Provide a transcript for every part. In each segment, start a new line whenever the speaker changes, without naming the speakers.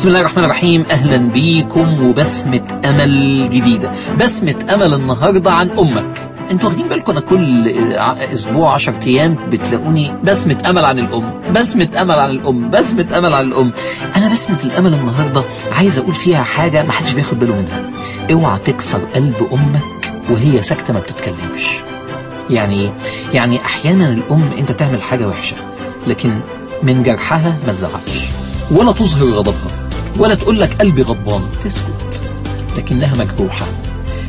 بسم الله الرحمن الرحيم. أهلا بيكم وبسمة أمل جديدة. بسمة أمل النهاردة عن أمك. أنتوا واخدين بالكم أنا كل أسبوع 10 أيام بتلاقوني بسمة أمل عن الأم. بسمة أمل عن الأم. بسمة أمل عن الأم. أنا بسمة الأمل النهاردة عايز أقول فيها حاجة ما حدش بياخد باله منها. اوعى تكسر قلب أمك وهي ساكتة ما بتتكلمش. يعني إيه؟ يعني أحيانا الأم أنت تعمل حاجة وحشة لكن من جرحها ما تزعلش ولا تظهر غضبها. ولا تقول لك قلبي غضبان تسكت. لكنها مجروحة.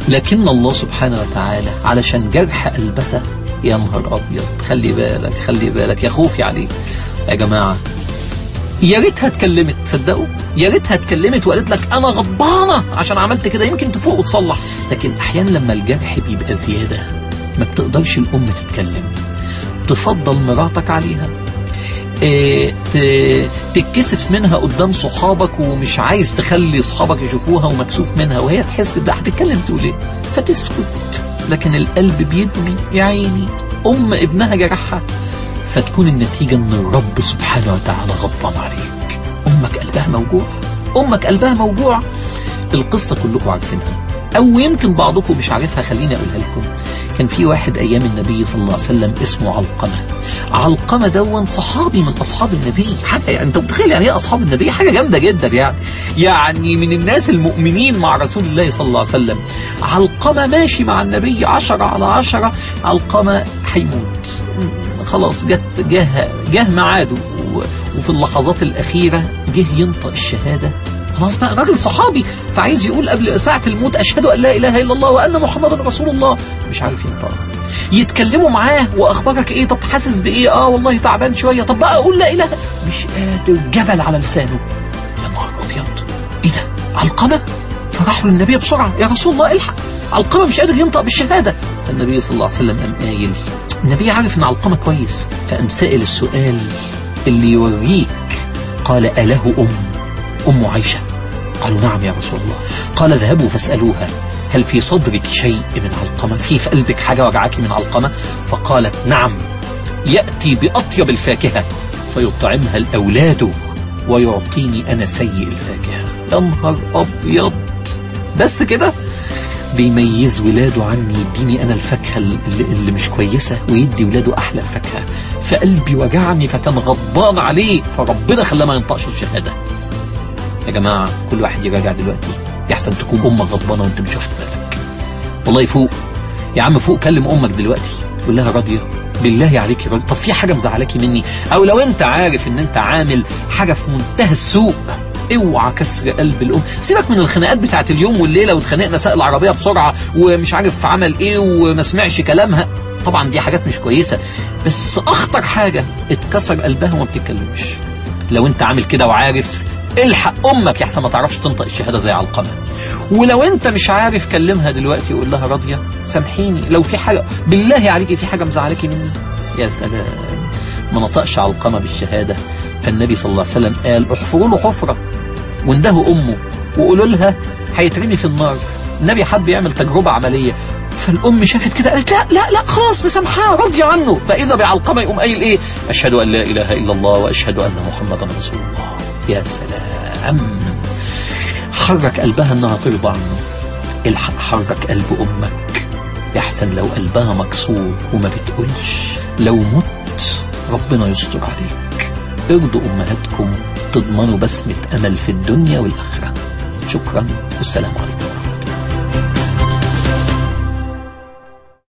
لكن الله سبحانه وتعالى علشان جرح قلبها يا نهار أبيض. خلي بالك خلي بالك. يا خوفي عليه. يا جماعة يا ريتها اتكلمت. تصدقوا؟ يا ريتها اتكلمت وقالت لك أنا غضبانة عشان عملت كده. يمكن تفوق وتصلح. لكن أحيانا لما الجرح بيبقى زيادة ما بتقدرش الأم تتكلم. تفضل مراتك عليها. تتكسف منها قدام صحابك ومش عايز تخلي صحابك يشوفوها ومكسوف منها وهي تحس ده هتتكلم تقول إيه؟ فتسكت. لكن القلب بيدمي يا عيني. أم ابنها جرحها. فتكون النتيجة إن الرب سبحانه وتعالى غضبان عليك. أمك قلبها موجوع. أمك قلبها موجوع. القصة كلكم عارفينها. أو يمكن بعضكم مش عارفها. خليني أقولها لكم. كان في واحد أيام النبي صلى الله عليه وسلم اسمه علقمة. علقمة دون صحابي من أصحاب النبي. حاجة يعني أنت متخيل يعني إيه أصحاب النبي؟ حاجة جامدة جدا يعني. يعني من الناس المؤمنين مع رسول الله صلى الله عليه وسلم. علقمة ماشي مع النبي عشرة على عشرة. علقمة هيموت خلاص جت جه جه ميعاده. وفي اللحظات الأخيرة جه ينطق الشهادة. خلاص بقى راجل صحابي فعايز يقول قبل ساعة الموت أشهد أن لا إله إلا الله وأن محمدا رسول الله. مش عارف ينطق يتكلموا معاه وأخبارك إيه؟ طب حاسس بإيه؟ آه والله تعبان شوية. طب بقى أقول لا إله. مش قادر. جبل على لسانه. يا نهار أبيض. إيه ده؟ علقمة؟ فراحوا للنبي بسرعة. يا رسول الله الحق. علقمة مش قادر ينطق بالشهادة. فالنبي صلى الله عليه وسلم قام قايل النبي عارف إن علقمة كويس. فقام سائل السؤال اللي يوريك. قال أله أم أم عائشة. قالوا نعم يا رسول الله. قال اذهبوا فاسألوها هل في صدرك شيء من علقمة؟ في في قلبك حاجة وجعك من علقمة؟ فقالت نعم. يأتي بأطيب الفاكهة فيطعمها الأولاد ويعطيني أنا سيء الفاكهة. يا نهار أبيض. بس كده بيميز ولاده عني يديني أنا الفاكهة اللي مش كويسة ويدي ولاده أحلى الفاكهة فقلبي وجعني فكان غضبان عليه فربنا خلاه ما ينطقش الشهادة. يا جماعة كل واحد يراجع دلوقتي يحسن تكون أمك غضبانة وأنت مش واخد بالك. والله فوق. يا عم فوق كلم أمك دلوقتي قول لها راضية. بالله عليك راضية طب في حاجة مزعلاكي مني؟ أو لو أنت عارف إن أنت عامل حاجة في منتهى السوء اوعى كسر قلب الأم. سيبك من الخناقات بتاعت اليوم والليلة واتخانقنا سائق العربية بسرعة ومش عارف عمل إيه وما سمعش كلامها. طبعا دي حاجات مش كويسة. بس أخطر حاجة اتكسر قلبها وما بتتكلمش. لو أنت عامل كده وعارف الحق. أمك يحسن ما تعرفش تنطق الشهادة زي علقمة. ولو أنت مش عارف كلمها دلوقتي وقول لها راضيه سامحيني. لو في حاجة بالله عليكي في حاجة مزعلاكي مني؟ يا سلام. ما نطقش علقمة بالشهادة. فالنبي صلى الله عليه وسلم قال احفروا له حفرة. واندهوا أمه. وقولوا لها هيترمي في النار. النبي حب يعمل تجربة عملية. فالأم شافت كده قالت لا لا لا خلاص مسامحاه راضيه عنه. فإذا بعلقمة يقوم قايل إيه؟ أشهد أن لا إله إلا الله وأشهد أن محمدا رسول الله. يا سلام. حرك قلبها إنها ترضى عنه الحق حرك قلب أمك. يحسن لو قلبها مكسور وما بتقولش. لو مت ربنا يستر عليك. ارضوا أمهاتكم تضمنوا بسمة أمل في الدنيا والآخرة. شكرا والسلام عليكم.